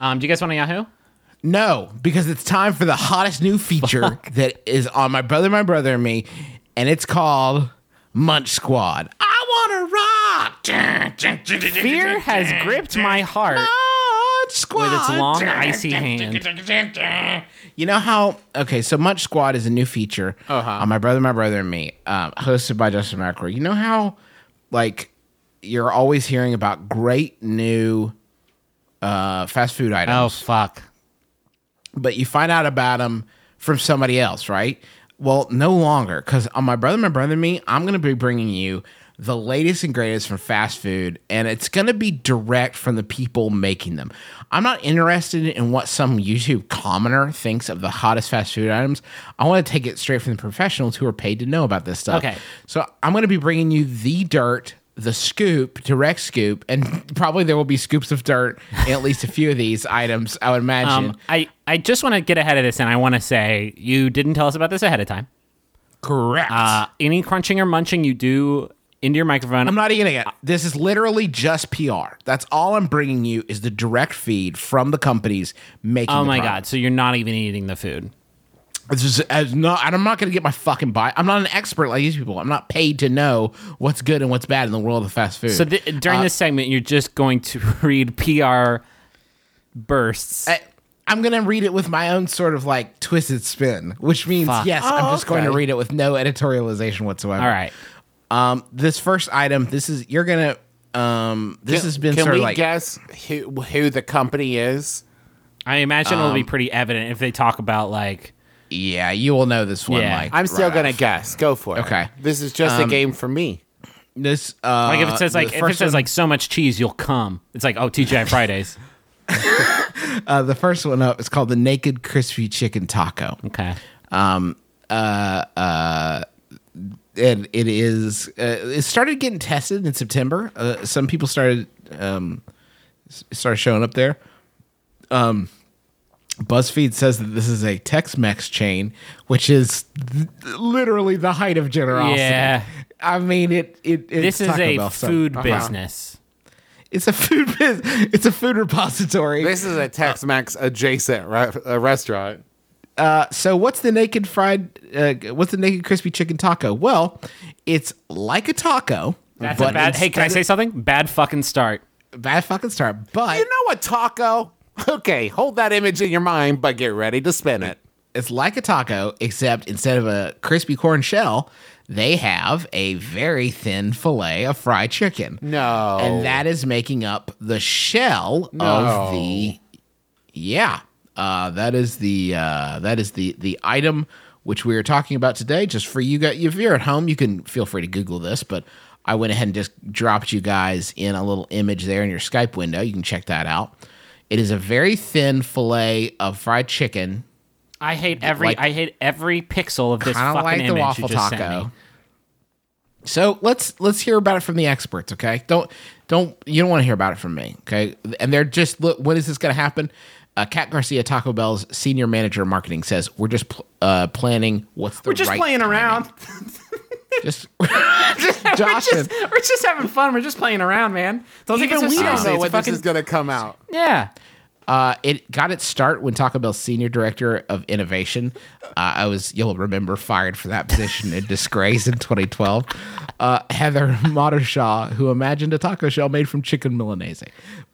Um, do you guys want a Yahoo? No, because it's time for the hottest new feature that is on my brother, my brother, and me, and it's called Munch Squad. I want to rock. Fear has gripped my heart. Munch Squad With its long, icy hand. You know how? Okay, so Munch Squad is a new feature Uh-huh. on my brother, my brother, and me, um, hosted by Justin McElroy. You know how, like, you're always hearing about great new uh, fast food items. Oh fuck. but you find out about them from somebody else, right? Well, no longer, because on my brother, my brother, and me, I'm going to be bringing you the latest and greatest from fast food, and it's going to be direct from the people making them. I'm not interested in what some YouTube commoner thinks of the hottest fast food items. I want to take it straight from the professionals who are paid to know about this stuff. Okay. So I'm going to be bringing you the dirt, the scoop, direct scoop, and probably there will be scoops of dirt in at least a few of these items, I would imagine. Um, I I just want to get ahead of this, and I want to say you didn't tell us about this ahead of time. Correct. Uh, any crunching or munching you do into your microphone, I'm not eating it. This is literally just PR. That's all I'm bringing you is the direct feed from the companies making. oh my god! So you're not even eating the food. This is as not. and I'm not going to get my fucking buy. I'm not an expert like these people. I'm not paid to know what's good and what's bad in the world of fast food. So th- during this segment, you're just going to read PR bursts. I, I'm going to read it with my own sort of like twisted spin, which means Fuck. yes, I'm Oh, just going to read it with no editorialization whatsoever. All right. Um, this first item, this is you're gonna. Um, this has been Can sort we of like guess who who the company is? I imagine it'll Um, be pretty evident if they talk about like yeah, you will know this one. Yeah. like I'm still right gonna off. guess. Go for it. Okay. This is just a game for me. this. Uh, like if it says like if it says one- like so much cheese, you'll come. It's like oh TGI Fridays. Uh, the first one up is called the Naked Crispy Chicken Taco. Okay. Um, uh, uh, and it is. Uh, it started getting tested in September. Uh, some people started um, started showing up there. Um, BuzzFeed says that this is a Tex-Mex chain, which is th- literally the height of generosity. Yeah. I mean it. It. It's This is Taco a Bell, so- food Uh-huh. business. It's a food. bus- It's a food repository. This is a Tex-Mex adjacent re- uh, restaurant. Uh, so what's the naked fried? Uh, what's the naked crispy chicken taco? Well, it's like a taco. That's but a bad. Hey, can I instead say something? Bad fucking start. of- bad fucking start? But You know what taco? Okay, hold that image in your mind, but get ready to spin it. it's like a taco, except instead of a crispy corn shell, they have a very thin fillet of fried chicken. No. and that is making up the shell No. of the. Yeah, uh, that is the uh, that is the the item which we are talking about today. Just for you guys, if you're at home, you can feel free to Google this, but. I went ahead and just dropped you guys in a little image there in your Skype window. You can check that out. It is a very thin fillet of fried chicken, I hate every. Like- I hate every pixel of this fucking like the image you waffle just sent taco. me. So let's let's hear about it from the experts, okay? Don't don't you don't want to hear about it from me, okay? And they're just look. When is this going to happen? Uh, Kat Garcia, Taco Bell's senior manager of marketing, says we're just pl- uh, planning what's the We're just right playing timing." around. Just, just We're just, we're just having fun. We're just playing around, man. Don't take it Even we don't know It's when this is gonna come out. yeah. Uh, it got its start when Taco Bell's senior director of innovation, uh, I was, you'll remember, fired for that position in disgrace in 2012. Uh, Heather Mottershaw, who imagined a taco shell made from chicken Milanese.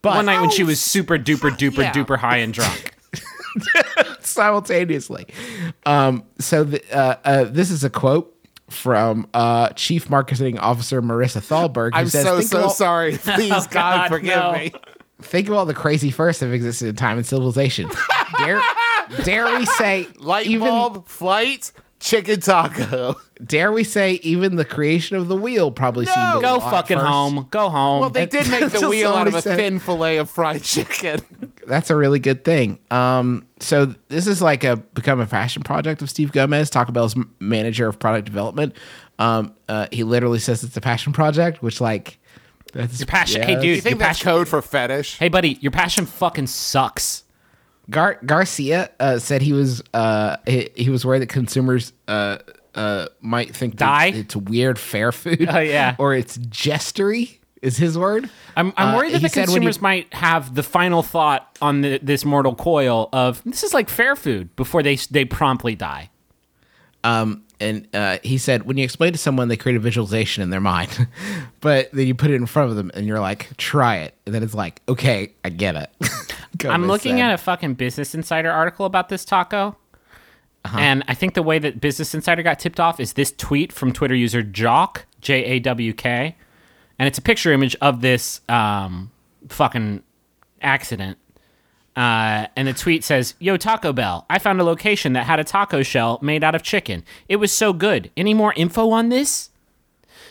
But One night when she was super duper duper yeah. duper high and drunk. simultaneously. Um, so the, uh, uh, this is a quote from uh, Chief Marketing Officer Marisa Thalberg. Who I'm says, so so all, sorry. Please, God, God, forgive no. me. Think of all the crazy firsts that have existed in time and civilization. dare, dare we say Light even bulb, flight, chicken taco. dare we say even the creation of the wheel probably seemed a Go little odd fucking first. home. Go home. Well, they did make the wheel out of a said. thin fillet of fried chicken. That's a really good thing. Um, so this is like a become a fashion project of Steve Gomez, Taco Bell's manager of product development. Um, uh, he literally says it's a passion project, which like that's Your passion. yeah, hey, dude. You think your that's passion. code for fetish? Hey, buddy. Your passion fucking sucks. Gar- Garcia uh, said he was uh, he, he was worried that consumers uh, uh, might think that Die? it's weird fair food. Oh, yeah. or it's jestery. Is his word? I'm, I'm Uh, worried that the consumers you- might have the final thought on the, this mortal coil of this is like fair food before they they promptly die. And uh, he said when you explain to someone they create a visualization in their mind but then you put it in front of them and you're like try it and then it's like okay i get it I'm looking at a fucking Business Insider article about this taco. Uh-huh. And I think the way that Business Insider got tipped off is this tweet from Twitter user Jock, J A W K. And it's a picture image of this um, fucking accident. Uh, and the tweet says, Yo, Taco Bell, I found a location that had a taco shell made out of chicken. It was so good. Any more info on this?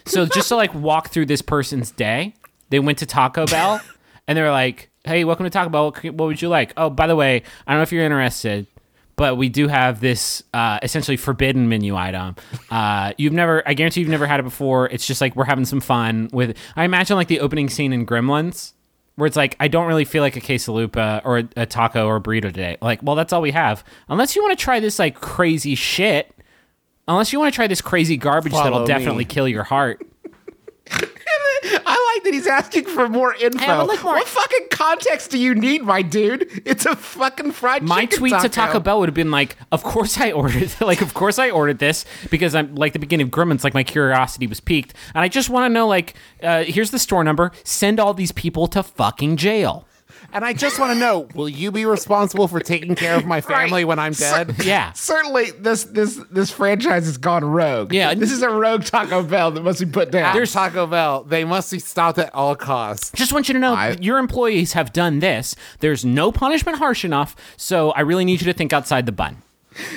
So just to like walk through this person's day, they went to Taco Bell and they were like, "Hey, welcome to Taco Bell. What, what would you like? Oh, by the way, I don't know if you're interested, but we do have this uh, essentially forbidden menu item. Uh, you've never, I guarantee you've never had it before. It's just like we're having some fun with. I imagine like the opening scene in Gremlins." Where it's like, I don't really feel like a quesalupa or a, a taco or a burrito today. Like, well, that's all we have. Unless you want to try this like crazy shit, unless you want to try this crazy garbage Follow that'll me. definitely kill your heart. That he's asking for more info. like more- what fucking context do you need my dude? It's a fucking fried my tweet to Taco Bell would have been like, "Of course I ordered, like, of course I ordered this because I'm like the beginning of Gremlins, like my curiosity was piqued, and I just want to know, like, uh, here's the store number. Send all these people to fucking jail. And I just want to know: Will you be responsible for taking care of my family when I'm dead? Yeah, certainly this this this franchise has gone rogue Yeah. this is a rogue taco bell that must be put down There's Taco Bell. They must be stopped at all costs. just want you to know I- that your employees have done this. There's no punishment harsh enough, so I really need you to think outside the bun.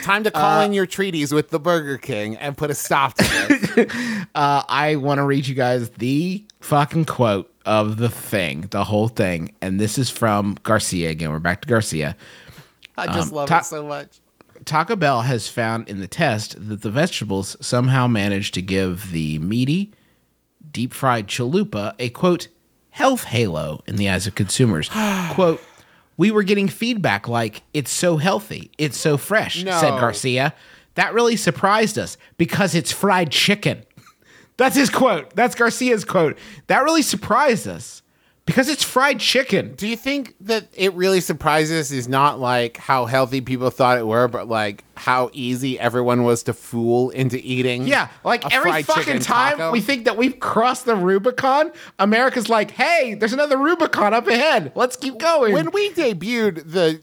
Time to call in your treaties with the Burger King and put a stop to this. uh, I want to read you guys the fucking quote of the thing, the whole thing, and this is from Garcia. Again, we're back to Garcia. I just um, love Ta- it so much. Taco Bell has found in the test that the vegetables somehow managed to give the meaty, deep fried chalupa a quote health halo in the eyes of consumers. quote, we were getting feedback like it's so healthy, it's so fresh, No. said Garcia. That really surprised us because it's fried chicken. That's his quote. That's Garcia's quote. That really surprised us because it's fried chicken. Do you think that it really surprises us is not like how healthy people thought it were, but like how easy everyone was to fool into eating? Yeah, like every fucking time taco? we think that we've crossed the Rubicon, America's like, hey, there's another Rubicon up ahead. Let's keep going. when we debuted the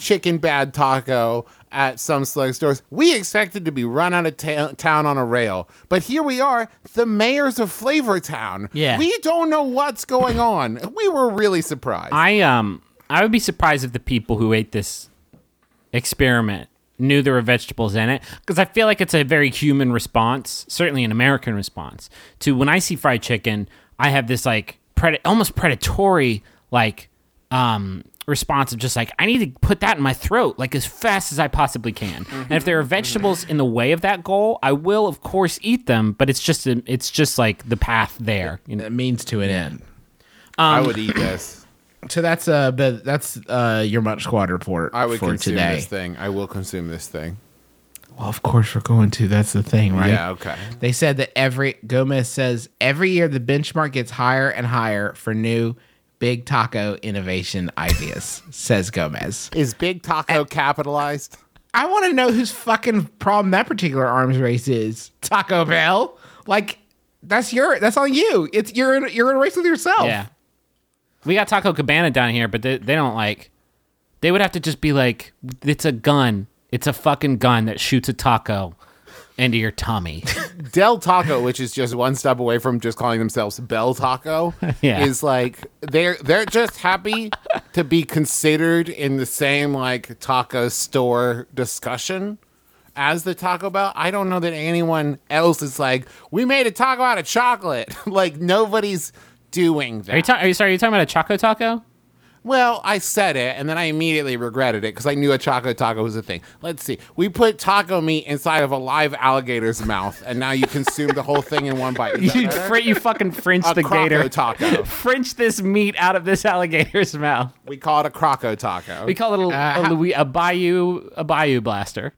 chicken bad taco at some select stores, we expected to be run out of ta- town on a rail. But here we are, the mayors of Flavor Town. Yeah. We don't know what's going on. We were really surprised. I um I would be surprised if the people who ate this experiment knew there were vegetables in it because I feel like it's a very human response, certainly an American response to when I see fried chicken. I have this like pred- almost predatory like um response of just like I need to put that in my throat like as fast as I possibly can. And if there are vegetables in the way of that goal, I will of course eat them, but it's just a, it's just like the path there. You know? it means to an end. I would eat this. So that's uh, but that's uh, your Munch Squad report I would for consume today. this thing. I will consume this thing. Well, of course we're going to. That's the thing, right? Yeah, okay. They said that every Gomez says every year the benchmark gets higher and higher for new big taco innovation ideas. says Gomez. Is Big Taco capitalized? I want to know whose fucking problem that particular arms race is. Taco Bell, like that's your that's on you. It's you're in, you're in a race with yourself. Yeah. We got Taco Cabana down here, but they, they don't like. They would have to just be like, it's a gun. It's a fucking gun that shoots a taco into your tummy. Del Taco, which is just one step away from just calling themselves Bell Taco, Yeah. is like they're they're just happy to be considered in the same like taco store discussion as the Taco Bell. I don't know that anyone else is like, we made a taco out of chocolate. like nobody's doing that. Are you, ta- are you sorry? Are you talking about a Choco Taco? Well, I said it and then I immediately regretted it because I knew a choco taco was a thing. Let's see. We put taco meat inside of a live alligator's mouth and now you consume the whole thing in one bite. You, fr- you fucking French a the gator. croco taco. French this meat out of this alligator's mouth. We call it a croco taco. We call it a, Uh, a, how- Louis, a bayou a bayou blaster.